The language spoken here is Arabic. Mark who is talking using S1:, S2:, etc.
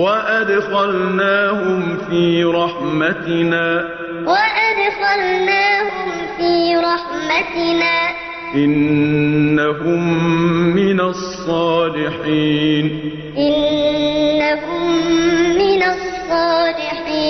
S1: وأدخلناهم في رحمتنا.
S2: وأدخلناهم في رحمتنا.
S1: إنهم من الصالحين.
S2: إنهم من الصالحين.